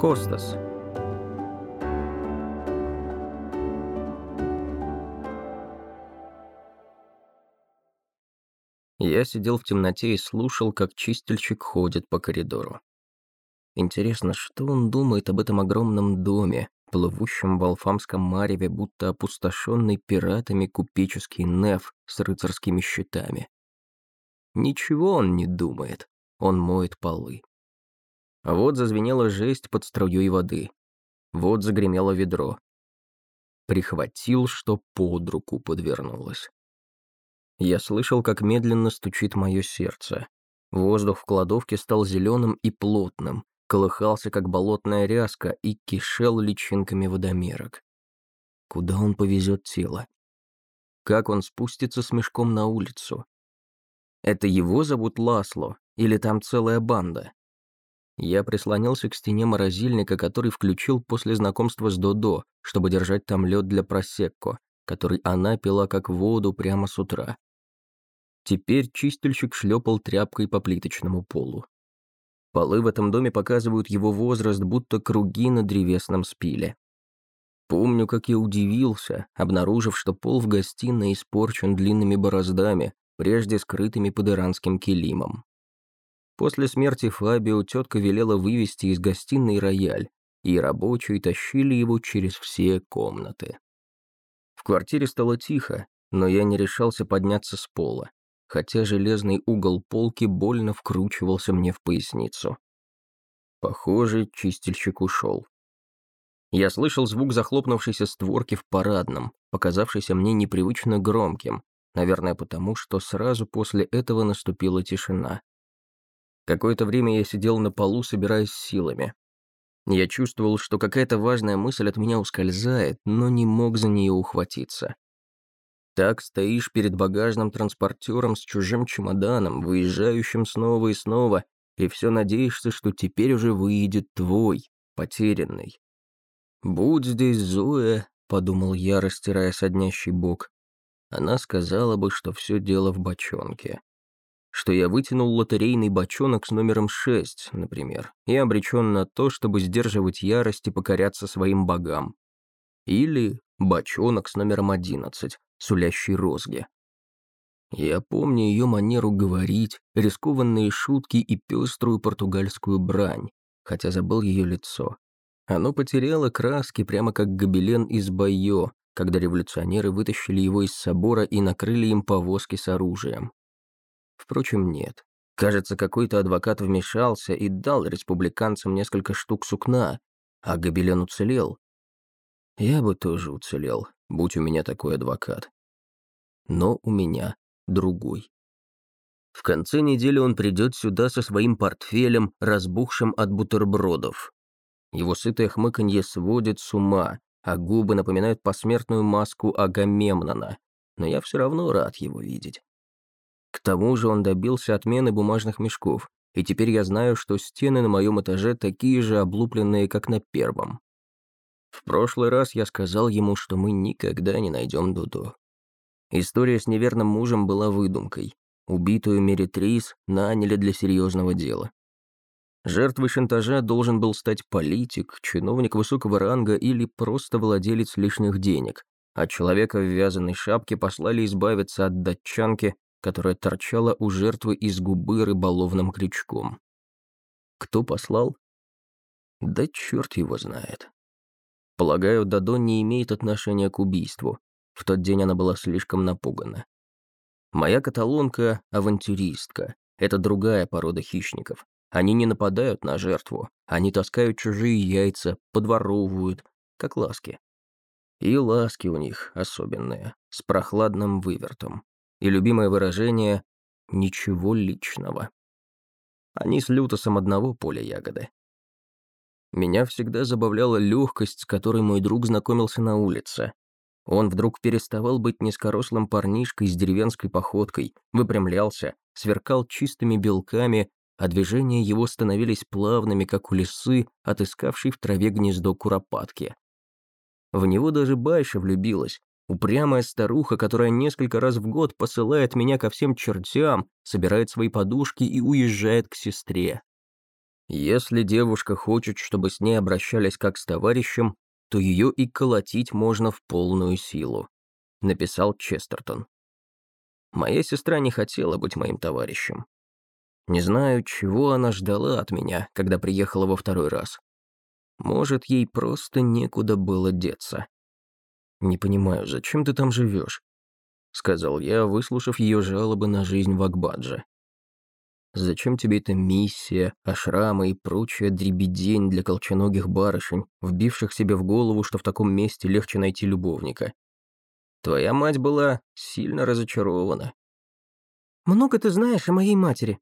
Костас. Я сидел в темноте и слушал, как чистильщик ходит по коридору. Интересно, что он думает об этом огромном доме, плывущем в Алфамском мареве, будто опустошенный пиратами купеческий неф с рыцарскими щитами. Ничего он не думает, он моет полы. А вот зазвенела жесть под струей воды. Вот загремело ведро. Прихватил, что под руку подвернулось. Я слышал, как медленно стучит мое сердце. Воздух в кладовке стал зеленым и плотным, колыхался, как болотная ряска, и кишел личинками водомерок. Куда он повезет тело? Как он спустится с мешком на улицу? Это его зовут Ласло, или там целая банда? Я прислонился к стене морозильника, который включил после знакомства с Додо, чтобы держать там лед для просекко, который она пила как воду прямо с утра. Теперь чистильщик шлепал тряпкой по плиточному полу. Полы в этом доме показывают его возраст, будто круги на древесном спиле. Помню, как я удивился, обнаружив, что пол в гостиной испорчен длинными бороздами, прежде скрытыми под иранским килимом. После смерти Фабио тетка велела вывести из гостиной рояль, и рабочие тащили его через все комнаты. В квартире стало тихо, но я не решался подняться с пола хотя железный угол полки больно вкручивался мне в поясницу. Похоже, чистильщик ушел. Я слышал звук захлопнувшейся створки в парадном, показавшийся мне непривычно громким, наверное, потому что сразу после этого наступила тишина. Какое-то время я сидел на полу, собираясь силами. Я чувствовал, что какая-то важная мысль от меня ускользает, но не мог за нее ухватиться. Так стоишь перед багажным транспортером с чужим чемоданом, выезжающим снова и снова, и все надеешься, что теперь уже выйдет твой, потерянный. «Будь здесь Зоя», — подумал я, растирая соднящий бок, она сказала бы, что все дело в бочонке. Что я вытянул лотерейный бочонок с номером 6, например, и обречен на то, чтобы сдерживать ярость и покоряться своим богам. Или бочонок с номером 11, сулящий розги. Я помню ее манеру говорить, рискованные шутки и пеструю португальскую брань, хотя забыл ее лицо. Оно потеряло краски, прямо как гобелен из Байо, когда революционеры вытащили его из собора и накрыли им повозки с оружием. Впрочем, нет. Кажется, какой-то адвокат вмешался и дал республиканцам несколько штук сукна, а гобелен уцелел. Я бы тоже уцелел, будь у меня такой адвокат. Но у меня другой. В конце недели он придет сюда со своим портфелем, разбухшим от бутербродов. Его сытое хмыканье сводит с ума, а губы напоминают посмертную маску Агамемнона, но я все равно рад его видеть. Тому же он добился отмены бумажных мешков, и теперь я знаю, что стены на моем этаже такие же облупленные, как на первом. В прошлый раз я сказал ему, что мы никогда не найдем Дуду. История с неверным мужем была выдумкой. Убитую Меритрис наняли для серьезного дела. Жертвой шантажа должен был стать политик, чиновник высокого ранга или просто владелец лишних денег, а человека в вязаной шапке послали избавиться от датчанки, которая торчала у жертвы из губы рыболовным крючком. Кто послал? Да черт его знает. Полагаю, Дадо не имеет отношения к убийству. В тот день она была слишком напугана. Моя каталонка – авантюристка. Это другая порода хищников. Они не нападают на жертву. Они таскают чужие яйца, подворовывают, как ласки. И ласки у них особенные, с прохладным вывертом. И любимое выражение «ничего личного». Они с Лютосом одного поля ягоды. Меня всегда забавляла легкость, с которой мой друг знакомился на улице. Он вдруг переставал быть низкорослым парнишкой с деревенской походкой, выпрямлялся, сверкал чистыми белками, а движения его становились плавными, как у лисы, отыскавшей в траве гнездо куропатки. В него даже Байша влюбилась, упрямая старуха, которая несколько раз в год посылает меня ко всем чертям, собирает свои подушки и уезжает к сестре. Если девушка хочет, чтобы с ней обращались как с товарищем, то ее и колотить можно в полную силу», — написал Честертон. Моя сестра не хотела быть моим товарищем. Не знаю, чего она ждала от меня, когда приехала во второй раз. Может, ей просто некуда было деться. «Не понимаю, зачем ты там живешь?» — сказал я, выслушав ее жалобы на жизнь в Акбадже. Зачем тебе эта миссия, ашрамы и прочая дребедень для колченогих барышень, вбивших себе в голову, что в таком месте легче найти любовника? Твоя мать была сильно разочарована. Много ты знаешь о моей матери.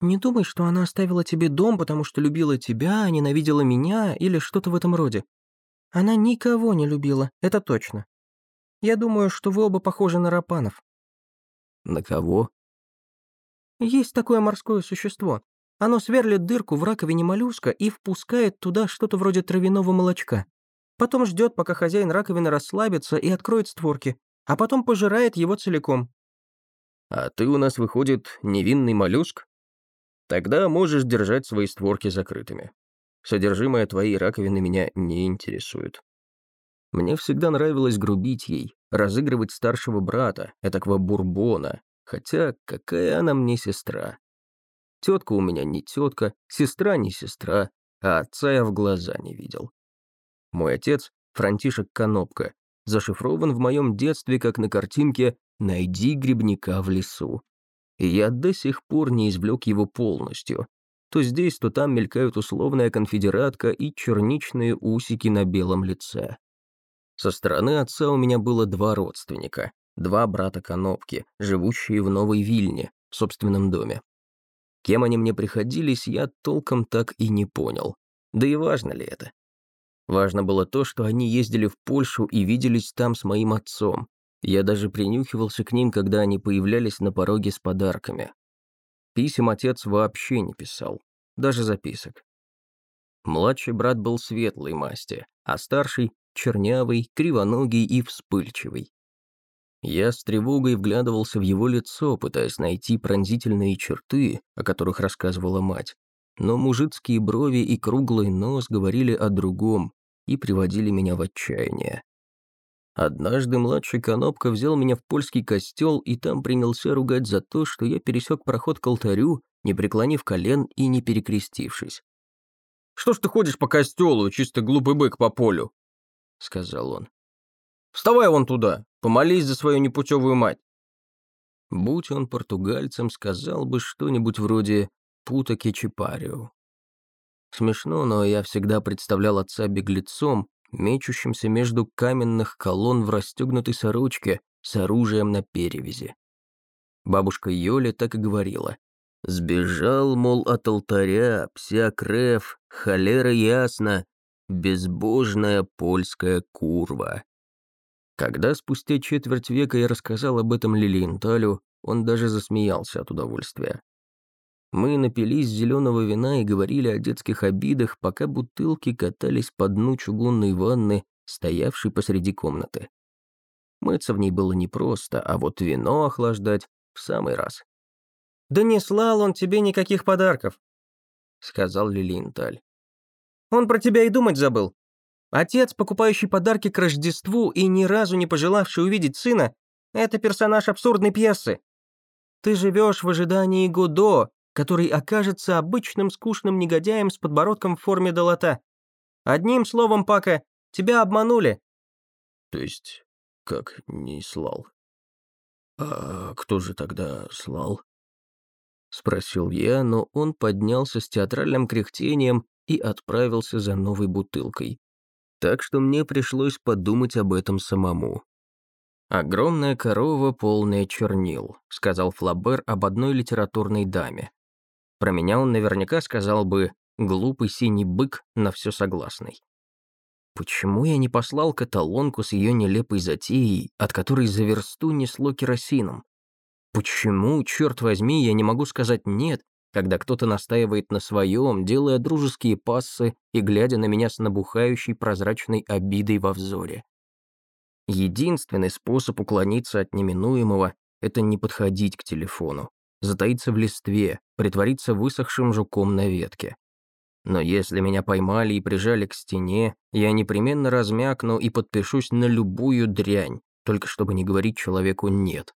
Не думай, что она оставила тебе дом, потому что любила тебя, ненавидела меня или что-то в этом роде. Она никого не любила, это точно. Я думаю, что вы оба похожи на рапанов. На кого? Есть такое морское существо. Оно сверлит дырку в раковине моллюска и впускает туда что-то вроде травяного молочка. Потом ждет, пока хозяин раковины расслабится и откроет створки, а потом пожирает его целиком. А ты у нас, выходит, невинный моллюск? Тогда можешь держать свои створки закрытыми. Содержимое твоей раковины меня не интересует. Мне всегда нравилось грубить ей, разыгрывать старшего брата, этакого бурбона, Хотя какая она мне сестра? Тетка у меня не тетка, сестра не сестра, а отца я в глаза не видел. Мой отец, Франтишек Конопка, зашифрован в моем детстве, как на картинке «Найди грибника в лесу». И я до сих пор не извлек его полностью. То здесь, то там мелькают условная конфедератка и черничные усики на белом лице. Со стороны отца у меня было два родственника Два брата Конопки, живущие в Новой Вильне, в собственном доме. Кем они мне приходились, я толком так и не понял. Да и важно ли это? Важно было то, что они ездили в Польшу и виделись там с моим отцом. Я даже принюхивался к ним, когда они появлялись на пороге с подарками. Писем отец вообще не писал, даже записок. Младший брат был светлой масти, а старший — чернявый, кривоногий и вспыльчивый. Я с тревогой вглядывался в его лицо, пытаясь найти пронзительные черты, о которых рассказывала мать. Но мужицкие брови и круглый нос говорили о другом и приводили меня в отчаяние. Однажды младший Конопка взял меня в польский костел и там принялся ругать за то, что я пересек проход к алтарю, не преклонив колен и не перекрестившись. «Что ж ты ходишь по костелу, чисто глупый бык по полю?» — сказал он. «Вставай вон туда, Помолись за свою непутевую мать». Будь он португальцем, сказал бы что-нибудь вроде «пута кечипарио». Смешно, но я всегда представлял отца беглецом, мечущимся между каменных колонн в расстегнутой сорочке с оружием на перевязи. Бабушка Йоля так и говорила. «Сбежал, мол, от алтаря, пся крев, холера ясно, безбожная польская курва». Когда спустя четверть века я рассказал об этом Лилиенталю, он даже засмеялся от удовольствия. Мы напились зеленого вина и говорили о детских обидах, пока бутылки катались по дну чугунной ванны, стоявшей посреди комнаты. Мыться в ней было непросто, а вот вино охлаждать в самый раз. «Да не слал он тебе никаких подарков», — сказал Лилиенталь. «Он про тебя и думать забыл. Отец, покупающий подарки к Рождеству и ни разу не пожелавший увидеть сына, это персонаж абсурдной пьесы. Ты живешь в ожидании Годо, который окажется обычным скучным негодяем с подбородком в форме долота. Одним словом, Пака, тебя обманули. То есть, как не слал? А кто же тогда слал? Спросил я, но он поднялся с театральным кряхтением и отправился за новой бутылкой так что мне пришлось подумать об этом самому. «Огромная корова, полная чернил», — сказал Флабер об одной литературной даме. Про меня он наверняка сказал бы «глупый синий бык, на все согласный». Почему я не послал каталонку с ее нелепой затеей, от которой за версту несло керосином? Почему, черт возьми, я не могу сказать «нет», когда кто-то настаивает на своем, делая дружеские пассы и глядя на меня с набухающей прозрачной обидой во взоре. Единственный способ уклониться от неминуемого — это не подходить к телефону, затаиться в листве, притвориться высохшим жуком на ветке. Но если меня поймали и прижали к стене, я непременно размякну и подпишусь на любую дрянь, только чтобы не говорить человеку «нет»,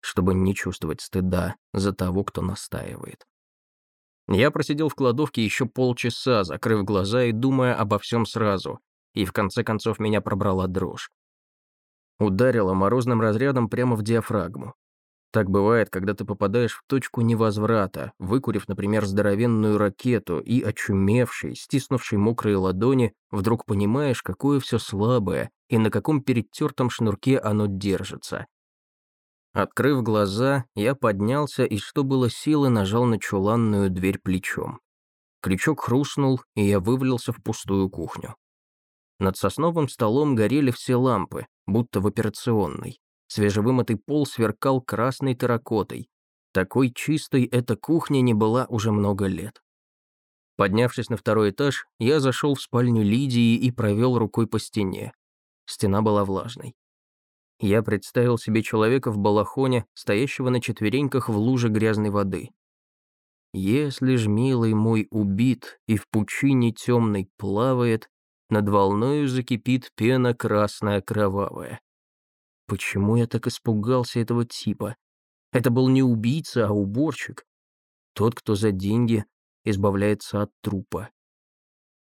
чтобы не чувствовать стыда за того, кто настаивает. Я просидел в кладовке еще полчаса, закрыв глаза и думая обо всем сразу, и в конце концов меня пробрала дрожь. Ударила морозным разрядом прямо в диафрагму. Так бывает, когда ты попадаешь в точку невозврата, выкурив, например, здоровенную ракету и, очумевший, стиснувший мокрые ладони, вдруг понимаешь, какое все слабое и на каком перетертом шнурке оно держится. Открыв глаза, я поднялся и, что было силы, нажал на чуланную дверь плечом. Крючок хрустнул, и я вывалился в пустую кухню. Над сосновым столом горели все лампы, будто в операционной. Свежевымытый пол сверкал красной терракотой. Такой чистой эта кухня не была уже много лет. Поднявшись на второй этаж, я зашел в спальню Лидии и провел рукой по стене. Стена была влажной. Я представил себе человека в балахоне, стоящего на четвереньках в луже грязной воды. Если ж милый мой убит и в пучине темной плавает, над волною закипит пена красная кровавая. Почему я так испугался этого типа? Это был не убийца, а уборщик. Тот, кто за деньги избавляется от трупа.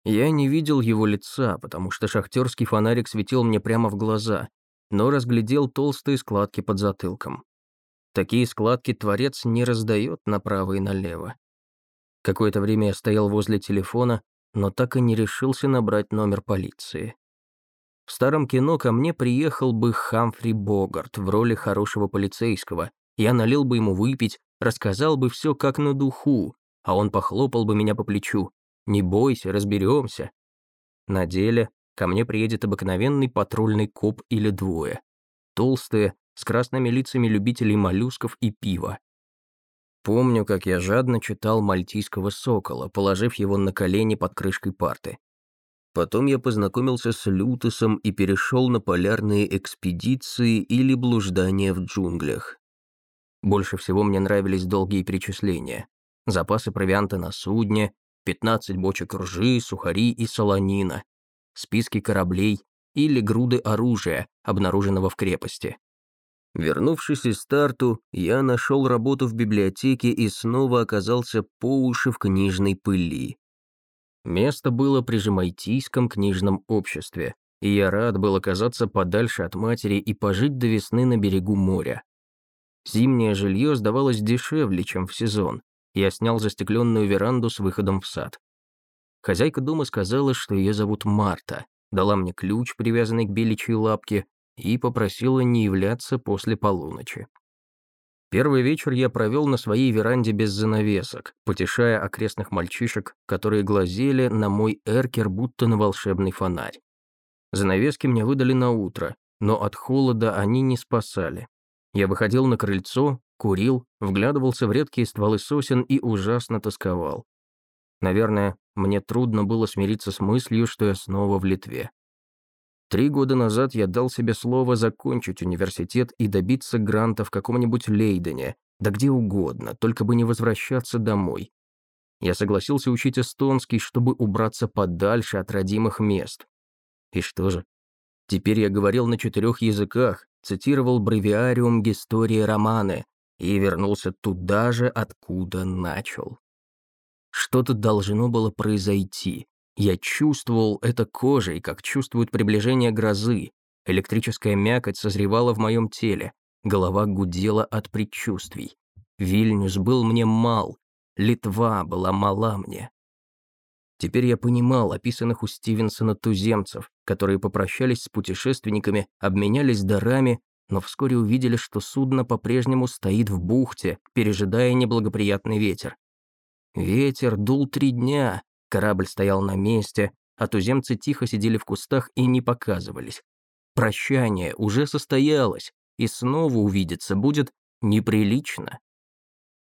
Я не видел его лица, потому что шахтерский фонарик светил мне прямо в глаза, но разглядел толстые складки под затылком. Такие складки творец не раздает направо и налево. Какое-то время я стоял возле телефона, но так и не решился набрать номер полиции. В старом кино ко мне приехал бы Хамфри Богарт в роли хорошего полицейского. Я налил бы ему выпить, рассказал бы все как на духу, а он похлопал бы меня по плечу. «Не бойся, разберемся». На деле ко мне приедет обыкновенный патрульный коп или двое. Толстые, с красными лицами любителей моллюсков и пива. Помню, как я жадно читал «Мальтийского сокола», положив его на колени под крышкой парты. Потом я познакомился с Лютосом и перешел на полярные экспедиции или блуждания в джунглях. Больше всего мне нравились долгие перечисления. Запасы провианта на судне, 15 бочек ржи, сухари и солонина, списки кораблей или груды оружия, обнаруженного в крепости. Вернувшись из старту, я нашел работу в библиотеке и снова оказался по уши в книжной пыли. Место было при Жемайтийском книжном обществе, и я рад был оказаться подальше от матери и пожить до весны на берегу моря. Зимнее жилье сдавалось дешевле, чем в сезон. Я снял застекленную веранду с выходом в сад. Хозяйка дома сказала, что ее зовут Марта, дала мне ключ, привязанный к беличьей лапке, и попросила не являться после полуночи. Первый вечер я провел на своей веранде без занавесок, потешая окрестных мальчишек, которые глазели на мой эркер будто на волшебный фонарь. Занавески мне выдали на утро, но от холода они не спасали. Я выходил на крыльцо, курил, вглядывался в редкие стволы сосен и ужасно тосковал. Наверное, мне трудно было смириться с мыслью, что я снова в Литве. Три года назад я дал себе слово закончить университет и добиться гранта в каком-нибудь Лейдене, да где угодно, только бы не возвращаться домой. Я согласился учить эстонский, чтобы убраться подальше от родимых мест. И что же? Теперь я говорил на четырех языках, цитировал бревиариум Гистории Романы и вернулся туда же, откуда начал. Что-то должно было произойти, я чувствовал это кожей, как чувствуют приближение грозы. Электрическая мякоть созревала в моем теле. Голова гудела от предчувствий. Вильнюс был мне мал. Литва была мала мне. Теперь я понимал описанных у Стивенсона туземцев, которые попрощались с путешественниками, обменялись дарами, но вскоре увидели, что судно по-прежнему стоит в бухте, пережидая неблагоприятный ветер. Ветер дул три дня, Корабль стоял на месте, а туземцы тихо сидели в кустах и не показывались. Прощание уже состоялось, и снова увидеться будет неприлично.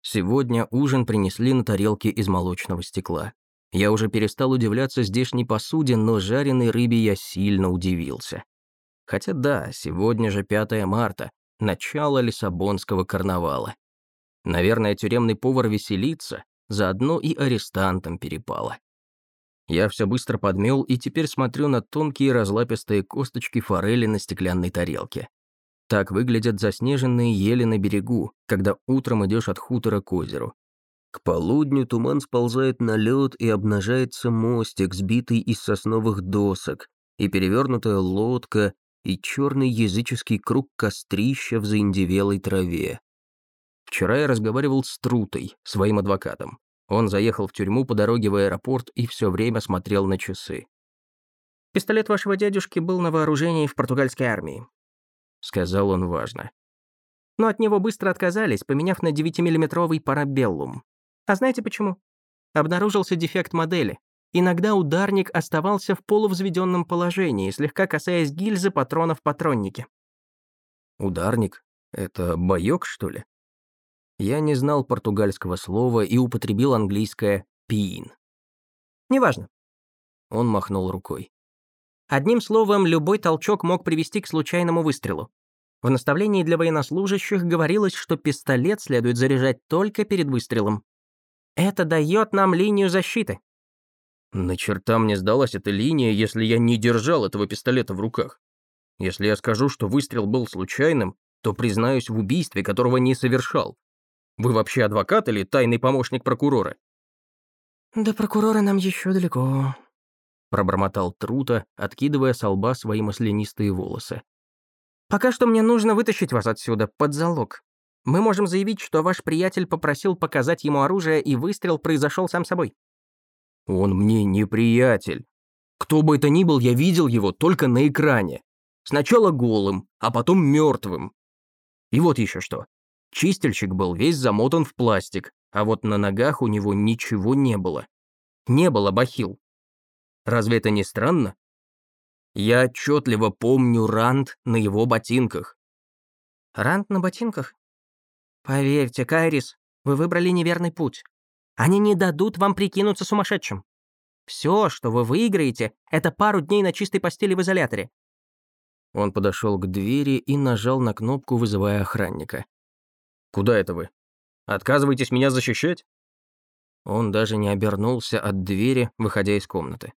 Сегодня ужин принесли на тарелке из молочного стекла. Я уже перестал удивляться здешней посуде, но жареной рыбе я сильно удивился. Хотя да, сегодня же 5 марта, начало Лиссабонского карнавала. Наверное, тюремный повар веселится, заодно и арестантам перепало. Я все быстро подмел и теперь смотрю на тонкие разлапистые косточки форели на стеклянной тарелке. Так выглядят заснеженные ели на берегу, когда утром идешь от хутора к озеру. К полудню туман сползает на лед и обнажается мостик, сбитый из сосновых досок, и перевернутая лодка, и черный языческий круг кострища в заиндевелой траве. Вчера я разговаривал с Трутой, своим адвокатом. Он заехал в тюрьму по дороге в аэропорт и все время смотрел на часы. «Пистолет вашего дядюшки был на вооружении в португальской армии», — сказал он важно. «Но от него быстро отказались, поменяв на 9-миллиметровый парабеллум. А знаете почему? Обнаружился дефект модели. Иногда ударник оставался в полувзведенном положении, слегка касаясь гильзы патрона в патроннике. «Ударник? Это боёк, что ли?» Я не знал португальского слова и употребил английское «пиин». «Неважно». Он махнул рукой. Одним словом, любой толчок мог привести к случайному выстрелу. В наставлении для военнослужащих говорилось, что пистолет следует заряжать только перед выстрелом. Это дает нам линию защиты. На черта мне сдалась эта линия, если я не держал этого пистолета в руках. Если я скажу, что выстрел был случайным, то признаюсь в убийстве, которого не совершал. Вы вообще адвокат или тайный помощник прокурора?» «До прокурора нам еще далеко», — пробормотал Трута, откидывая с лба свои маслянистые волосы. «Пока что мне нужно вытащить вас отсюда, под залог. Мы можем заявить, что ваш приятель попросил показать ему оружие, и выстрел произошел сам собой». «Он мне не приятель. Кто бы это ни был, я видел его только на экране. Сначала голым, а потом мертвым. И вот еще что. Чистильщик был весь замотан в пластик, а вот на ногах у него ничего не было. Не было бахил. Разве это не странно? Я отчетливо помню рант на его ботинках. Рант на ботинках? Поверьте, Кайрис, вы выбрали неверный путь. Они не дадут вам прикинуться сумасшедшим. Все, что вы выиграете, это пару дней на чистой постели в изоляторе. Он подошел к двери и нажал на кнопку, вызывая охранника. Куда это вы? Отказываетесь меня защищать?» Он даже не обернулся от двери, выходя из комнаты.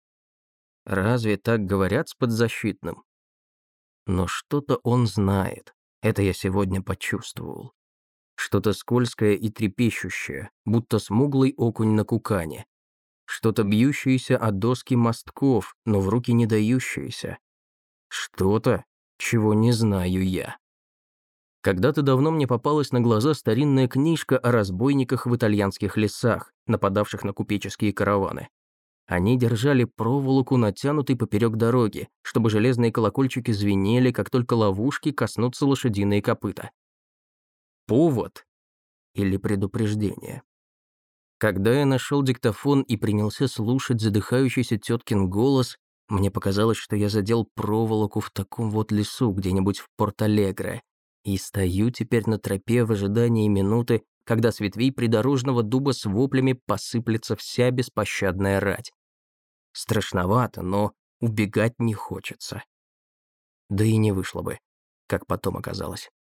Разве так говорят с подзащитным? Но что-то он знает. Это я сегодня почувствовал. Что-то скользкое и трепещущее, будто смуглый окунь на кукане. Что-то бьющееся от доски мостков, но в руки не дающееся. Что-то, чего не знаю я. Когда-то давно мне попалась на глаза старинная книжка о разбойниках в итальянских лесах, нападавших на купеческие караваны. Они держали проволоку, натянутой поперек дороги, чтобы железные колокольчики звенели, как только ловушки коснутся лошадиные копыта. Повод или предупреждение? Когда я нашел диктофон и принялся слушать задыхающийся теткин голос, мне показалось, что я задел проволоку в таком вот лесу где-нибудь в Порт-Алегре, и стою теперь на тропе в ожидании минуты, когда с ветвей придорожного дуба с воплями посыплется вся беспощадная рать. Страшновато, но убегать не хочется. Да и не вышло бы, как потом оказалось.